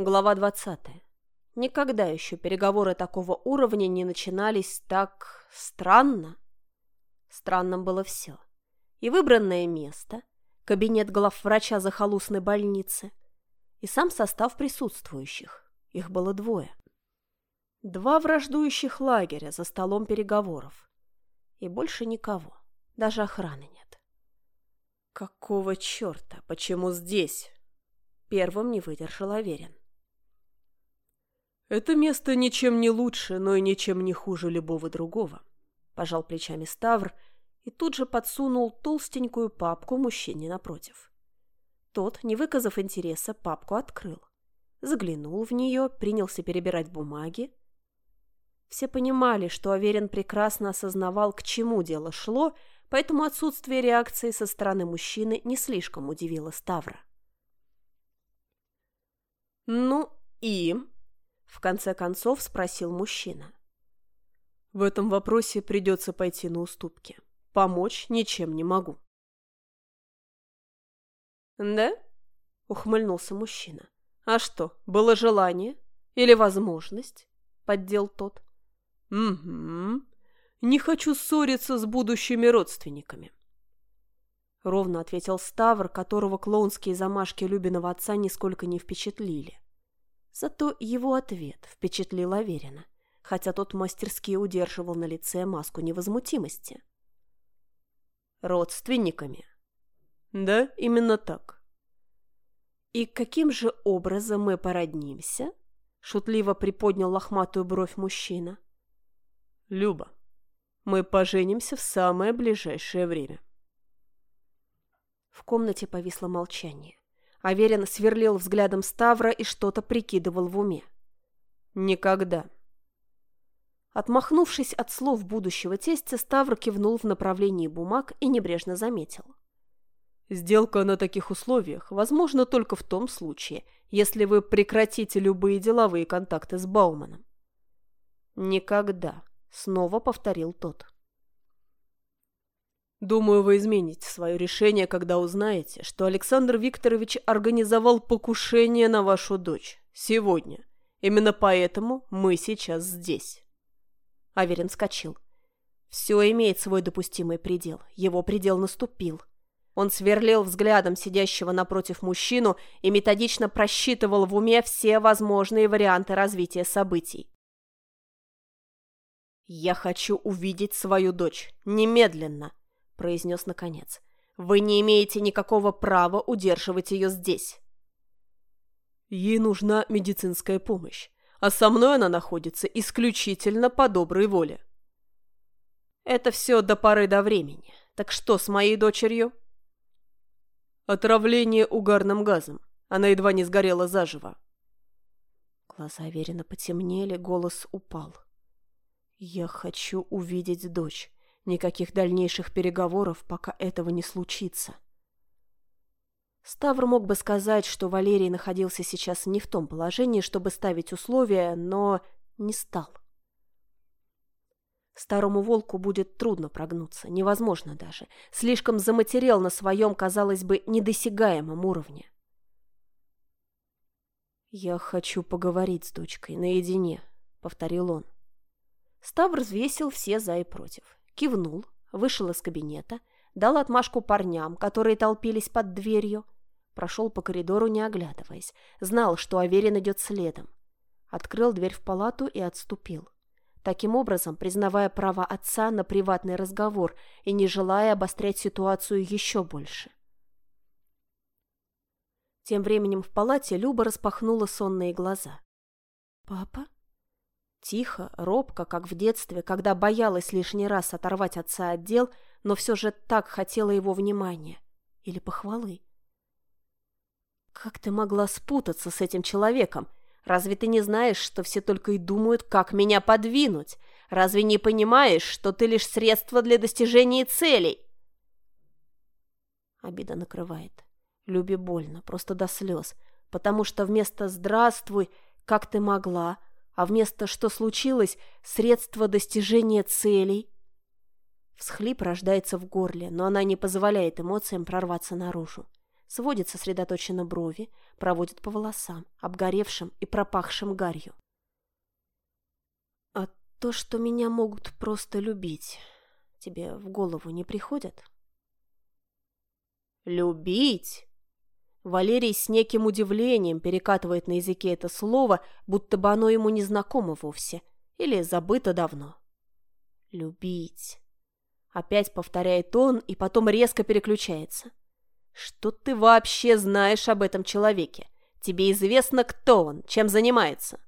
Глава 20. Никогда еще переговоры такого уровня не начинались так странно. Странным было все. И выбранное место, кабинет главврача захолустной больницы, и сам состав присутствующих. Их было двое. Два враждующих лагеря за столом переговоров. И больше никого. Даже охраны нет. Какого черта? Почему здесь? Первым не выдержал Аверин. «Это место ничем не лучше, но и ничем не хуже любого другого», – пожал плечами Ставр и тут же подсунул толстенькую папку мужчине напротив. Тот, не выказав интереса, папку открыл. Заглянул в нее, принялся перебирать бумаги. Все понимали, что Аверин прекрасно осознавал, к чему дело шло, поэтому отсутствие реакции со стороны мужчины не слишком удивило Ставра. «Ну и?» В конце концов спросил мужчина. В этом вопросе придется пойти на уступки. Помочь ничем не могу. «Да?» — ухмыльнулся мужчина. «А что, было желание? Или возможность?» — поддел тот. «Угу. Не хочу ссориться с будущими родственниками». Ровно ответил Ставр, которого клоунские замашки Любиного отца нисколько не впечатлили. Зато его ответ впечатлил Аверина, хотя тот мастерски удерживал на лице маску невозмутимости. «Родственниками?» «Да, именно так». «И каким же образом мы породнимся?» — шутливо приподнял лохматую бровь мужчина. «Люба, мы поженимся в самое ближайшее время». В комнате повисло молчание. Аверин сверлил взглядом Ставра и что-то прикидывал в уме. «Никогда». Отмахнувшись от слов будущего тестя, Ставр кивнул в направлении бумаг и небрежно заметил. «Сделка на таких условиях возможна только в том случае, если вы прекратите любые деловые контакты с Бауманом». «Никогда», — снова повторил тот. Думаю, вы измените свое решение, когда узнаете, что Александр Викторович организовал покушение на вашу дочь. Сегодня. Именно поэтому мы сейчас здесь. Аверин вскочил. Все имеет свой допустимый предел. Его предел наступил. Он сверлил взглядом сидящего напротив мужчину и методично просчитывал в уме все возможные варианты развития событий. «Я хочу увидеть свою дочь. Немедленно!» Произнес наконец. «Вы не имеете никакого права удерживать ее здесь». «Ей нужна медицинская помощь, а со мной она находится исключительно по доброй воле». «Это все до поры до времени. Так что с моей дочерью?» «Отравление угарным газом. Она едва не сгорела заживо». Глаза Аверина потемнели, голос упал. «Я хочу увидеть дочь. Никаких дальнейших переговоров, пока этого не случится. Ставр мог бы сказать, что Валерий находился сейчас не в том положении, чтобы ставить условия, но не стал. Старому волку будет трудно прогнуться, невозможно даже. Слишком заматерел на своем, казалось бы, недосягаемом уровне. «Я хочу поговорить с дочкой наедине», — повторил он. Ставр взвесил все за и против кивнул, вышел из кабинета, дал отмашку парням, которые толпились под дверью, прошел по коридору, не оглядываясь, знал, что Аверин идет следом. Открыл дверь в палату и отступил. Таким образом, признавая право отца на приватный разговор и не желая обострять ситуацию еще больше. Тем временем в палате Люба распахнула сонные глаза. «Папа?» Тихо, робко, как в детстве, когда боялась лишний раз оторвать отца от дел, но все же так хотела его внимания. Или похвалы. «Как ты могла спутаться с этим человеком? Разве ты не знаешь, что все только и думают, как меня подвинуть? Разве не понимаешь, что ты лишь средство для достижения целей?» Обида накрывает. Люби больно, просто до слез, потому что вместо «здравствуй», «как ты могла», а вместо «что случилось» — средство достижения целей. Всхлип рождается в горле, но она не позволяет эмоциям прорваться наружу. сводит сосредоточенно брови, проводит по волосам, обгоревшим и пропахшим гарью. «А то, что меня могут просто любить, тебе в голову не приходит?» «Любить?» Валерий с неким удивлением перекатывает на языке это слово, будто бы оно ему не знакомо вовсе или забыто давно. «Любить». Опять повторяет он и потом резко переключается. «Что ты вообще знаешь об этом человеке? Тебе известно, кто он, чем занимается?»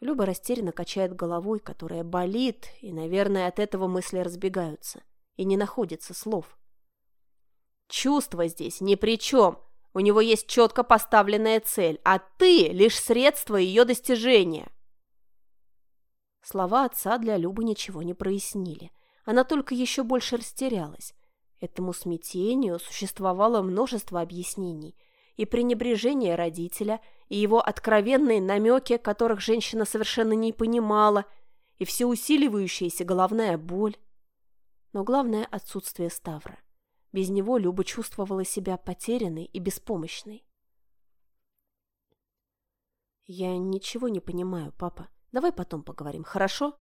Люба растерянно качает головой, которая болит, и, наверное, от этого мысли разбегаются, и не находится слов. Чувства здесь ни при чем. У него есть четко поставленная цель, а ты – лишь средство ее достижения. Слова отца для Любы ничего не прояснили. Она только еще больше растерялась. Этому смятению существовало множество объяснений. И пренебрежение родителя, и его откровенные намеки, которых женщина совершенно не понимала, и всеусиливающаяся головная боль. Но главное – отсутствие Ставра. Без него Люба чувствовала себя потерянной и беспомощной. «Я ничего не понимаю, папа. Давай потом поговорим, хорошо?»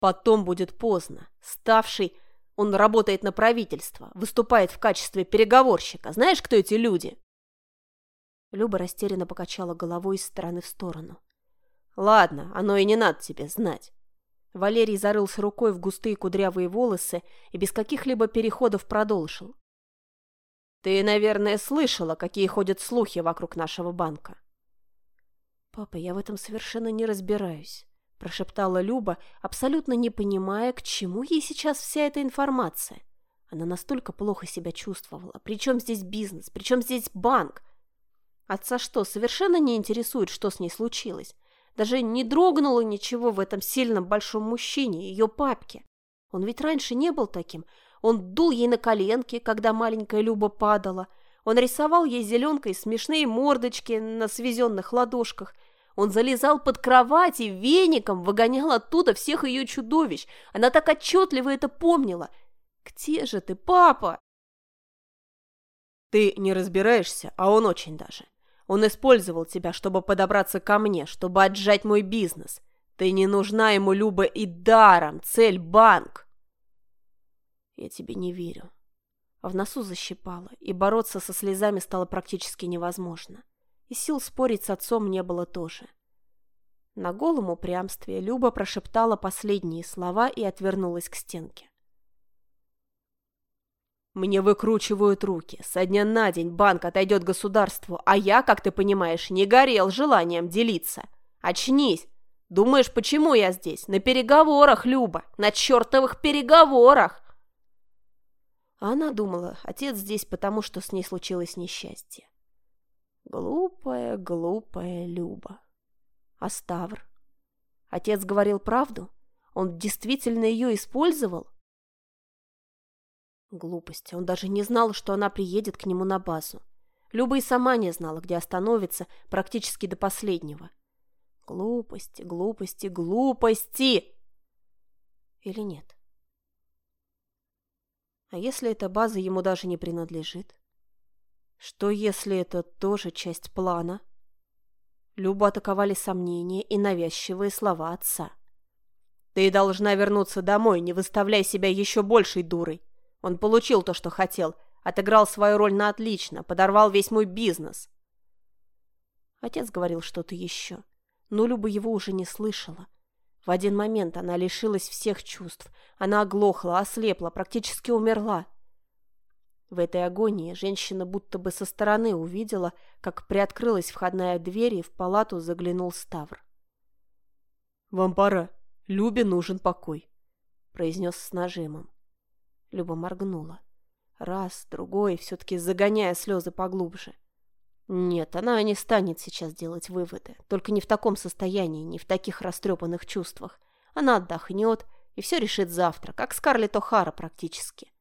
«Потом будет поздно. Ставший, он работает на правительство, выступает в качестве переговорщика. Знаешь, кто эти люди?» Люба растерянно покачала головой из стороны в сторону. «Ладно, оно и не надо тебе знать. Валерий зарылся рукой в густые кудрявые волосы и без каких-либо переходов продолжил. «Ты, наверное, слышала, какие ходят слухи вокруг нашего банка». «Папа, я в этом совершенно не разбираюсь», – прошептала Люба, абсолютно не понимая, к чему ей сейчас вся эта информация. Она настолько плохо себя чувствовала. Причем здесь бизнес? Причем здесь банк? Отца что, совершенно не интересует, что с ней случилось? Даже не дрогнуло ничего в этом сильном большом мужчине, ее папке. Он ведь раньше не был таким. Он дул ей на коленки, когда маленькая Люба падала. Он рисовал ей зеленкой смешные мордочки на свезенных ладошках. Он залезал под кровать и веником выгонял оттуда всех ее чудовищ. Она так отчетливо это помнила. «Где же ты, папа?» «Ты не разбираешься, а он очень даже. Он использовал тебя, чтобы подобраться ко мне, чтобы отжать мой бизнес. Ты не нужна ему, Люба, и даром. Цель – банк. Я тебе не верю. В носу защипало, и бороться со слезами стало практически невозможно. И сил спорить с отцом не было тоже. На голом упрямстве Люба прошептала последние слова и отвернулась к стенке. Мне выкручивают руки. Со дня на день банк отойдет государству, а я, как ты понимаешь, не горел желанием делиться. Очнись. Думаешь, почему я здесь? На переговорах, Люба. На чертовых переговорах. она думала, отец здесь потому, что с ней случилось несчастье. Глупая, глупая Люба. А Ставр? Отец говорил правду? Он действительно ее использовал? Глупости. Он даже не знал, что она приедет к нему на базу. Люба и сама не знала, где остановится, практически до последнего. Глупости, глупости, глупости! Или нет? А если эта база ему даже не принадлежит? Что, если это тоже часть плана? Любу атаковали сомнения и навязчивые слова отца. «Ты должна вернуться домой, не выставляй себя еще большей дурой. Он получил то, что хотел, отыграл свою роль на отлично, подорвал весь мой бизнес. Отец говорил что-то еще, но Люба его уже не слышала. В один момент она лишилась всех чувств. Она оглохла, ослепла, практически умерла. В этой агонии женщина будто бы со стороны увидела, как приоткрылась входная дверь и в палату заглянул Ставр. «Вам пора. Любе нужен покой», — произнес с нажимом. Люба моргнула. Раз, другой, все-таки загоняя слезы поглубже. Нет, она не станет сейчас делать выводы. Только не в таком состоянии, не в таких растрепанных чувствах. Она отдохнет и все решит завтра, как Скарлетт О'Хара практически.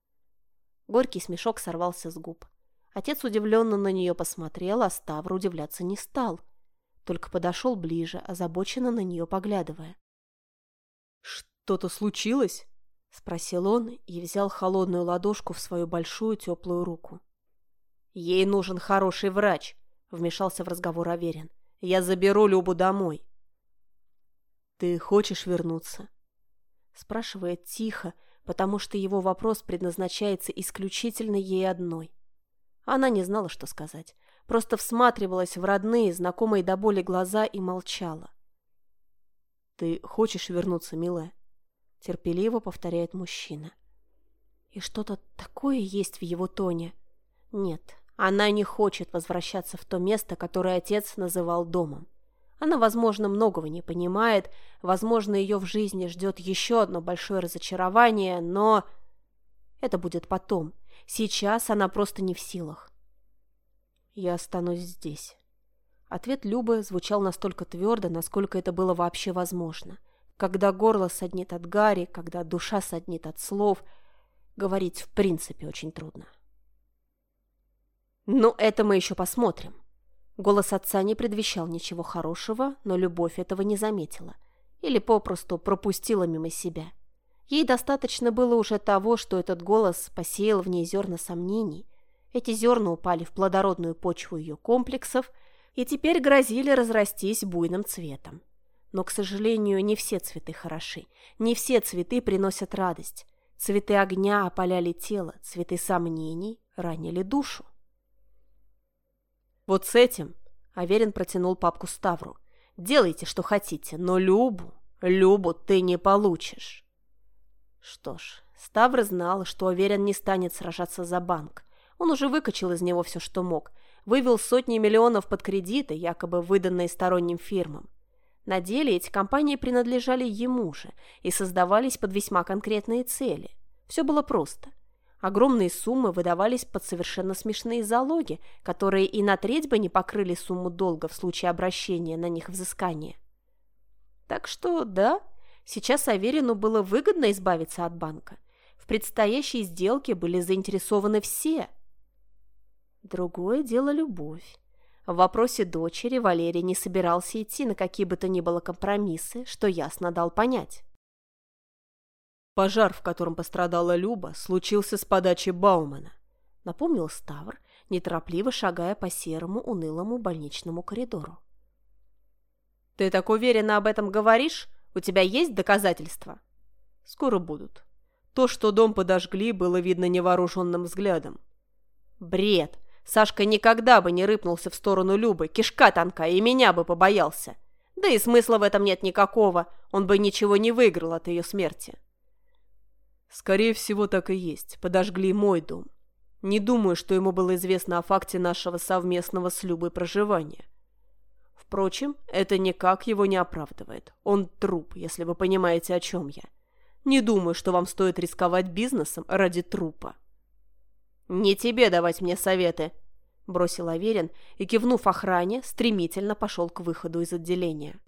Горький смешок сорвался с губ. Отец удивленно на нее посмотрел, а Ставр удивляться не стал. Только подошел ближе, озабоченно на нее поглядывая. «Что-то случилось?» – спросил он и взял холодную ладошку в свою большую теплую руку. Ей нужен хороший врач, вмешался в разговор Аверин. Я заберу Любу домой. Ты хочешь вернуться? Спрашивает тихо, потому что его вопрос предназначается исключительно ей одной. Она не знала, что сказать, просто всматривалась в родные, знакомые до боли глаза и молчала. «Ты хочешь вернуться, милая?» — терпеливо повторяет мужчина. И что-то такое есть в его тоне. Нет, она не хочет возвращаться в то место, которое отец называл домом. Она, возможно, многого не понимает, возможно, ее в жизни ждет еще одно большое разочарование, но... Это будет потом. Сейчас она просто не в силах. Я останусь здесь. Ответ Любы звучал настолько твердо, насколько это было вообще возможно. Когда горло саднит от гари, когда душа саднит от слов, говорить в принципе очень трудно. «Ну, это мы еще посмотрим», Голос отца не предвещал ничего хорошего, но любовь этого не заметила. Или попросту пропустила мимо себя. Ей достаточно было уже того, что этот голос посеял в ней зерна сомнений. Эти зерна упали в плодородную почву ее комплексов и теперь грозили разрастись буйным цветом. Но, к сожалению, не все цветы хороши, не все цветы приносят радость. Цветы огня опаляли тело, цветы сомнений ранили душу. Вот с этим Аверин протянул папку Ставру. Делайте, что хотите, но Любу, Любу ты не получишь. Что ж, Ставр знал, что Аверин не станет сражаться за банк. Он уже выкачал из него все, что мог. Вывел сотни миллионов под кредиты, якобы выданные сторонним фирмам. На деле эти компании принадлежали ему же и создавались под весьма конкретные цели. Все было просто. Огромные суммы выдавались под совершенно смешные залоги, которые и на треть бы не покрыли сумму долга в случае обращения на них взыскания. Так что, да, сейчас Аверину было выгодно избавиться от банка. В предстоящей сделке были заинтересованы все. Другое дело любовь. В вопросе дочери Валерий не собирался идти на какие бы то ни было компромиссы, что ясно дал понять. Пожар, в котором пострадала Люба, случился с подачи Баумана, напомнил Ставр, неторопливо шагая по серому унылому больничному коридору. «Ты так уверенно об этом говоришь? У тебя есть доказательства?» «Скоро будут. То, что дом подожгли, было видно невооруженным взглядом». «Бред! Сашка никогда бы не рыпнулся в сторону Любы, кишка тонкая, и меня бы побоялся. Да и смысла в этом нет никакого, он бы ничего не выиграл от ее смерти». Скорее всего, так и есть. Подожгли мой дом. Не думаю, что ему было известно о факте нашего совместного с Любой проживания. Впрочем, это никак его не оправдывает. Он труп, если вы понимаете, о чем я. Не думаю, что вам стоит рисковать бизнесом ради трупа. «Не тебе давать мне советы», — бросил Аверин и, кивнув охране, стремительно пошел к выходу из отделения.